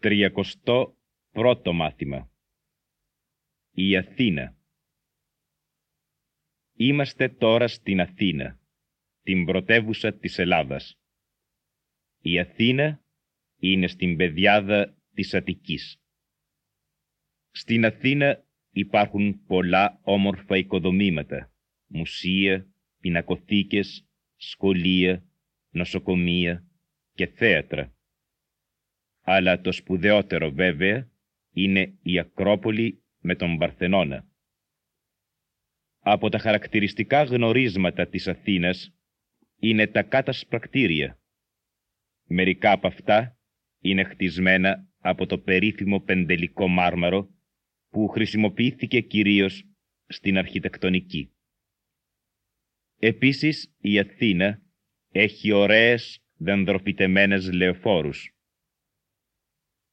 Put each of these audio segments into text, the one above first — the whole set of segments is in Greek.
Τριακοστό πρώτο μάθημα Η Αθήνα Είμαστε τώρα στην Αθήνα, την πρωτεύουσα της Ελλάδας. Η Αθήνα είναι στην πεδιάδα της Αττικής. Στην Αθήνα υπάρχουν πολλά όμορφα οικοδομήματα, μουσεία, πινακοθήκες, σχολεία, νοσοκομεία και θέατρα αλλά το σπουδαιότερο βέβαια είναι η Ακρόπολη με τον Παρθενώνα. Από τα χαρακτηριστικά γνωρίσματα της Αθήνας είναι τα κατασπρακτήρια. Μερικά από αυτά είναι χτισμένα από το περίφημο πεντελικό μάρμαρο που χρησιμοποιήθηκε κυρίως στην αρχιτεκτονική. Επίσης η Αθήνα έχει ωραίες δενδροφυτεμένες λεωφόρους.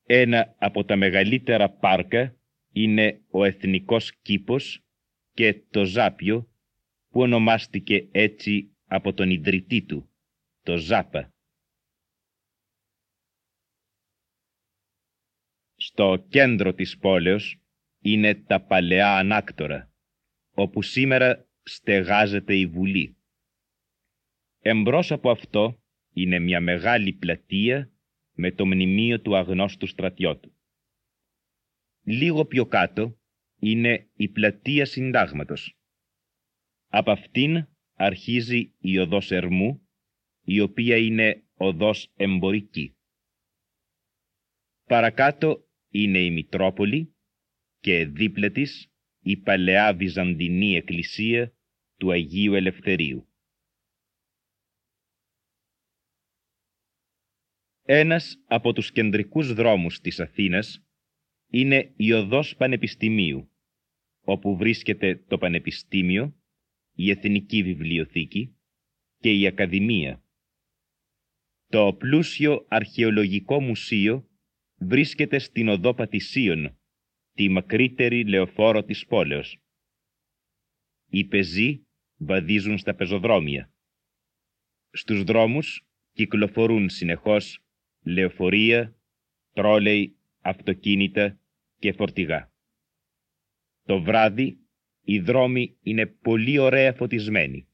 Ένα από τα μεγαλύτερα πάρκα είναι ο Εθνικός Κήπος και το Ζάπιο που ονομάστηκε έτσι από τον ιδρυτή του, το Ζάπα. Στο κέντρο της πόλεως είναι τα παλαιά ανάκτορα, όπου σήμερα στεγάζεται η Βουλή. Εμπρός από αυτό είναι μια μεγάλη πλατεία με το μνημείο του αγνώστου στρατιώτου. Λίγο πιο κάτω είναι η πλατεία συντάγματος. Από αυτήν αρχίζει η οδός Ερμού, η οποία είναι οδός εμπορική. Παρακάτω είναι η Μητρόπολη και δίπλα της η παλαιά Βυζαντινή Εκκλησία του Αγίου Ελευθερίου. Ένας από τους κεντρικούς δρόμους της Αθήνας είναι η οδός Πανεπιστημίου, όπου βρίσκεται το Πανεπιστήμιο, η Εθνική Βιβλιοθήκη και η Ακαδημία. Το πλούσιο αρχαιολογικό μουσείο βρίσκεται στην οδό Πατησίων, τη μακρύτερη λεωφόρο της πόλεως. Οι πεζοί βαδίζουν στα πεζοδρόμια. Στους δρόμους κυκλοφορούν συνεχώς λεωφορεία, τρόλεϊ, αυτοκίνητα και φορτηγά. Το βράδυ οι δρόμοι είναι πολύ ωραία φωτισμένοι.